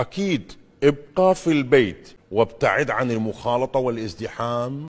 أكيد ابقى في البيت وابتعد عن المخالطة والازدحام.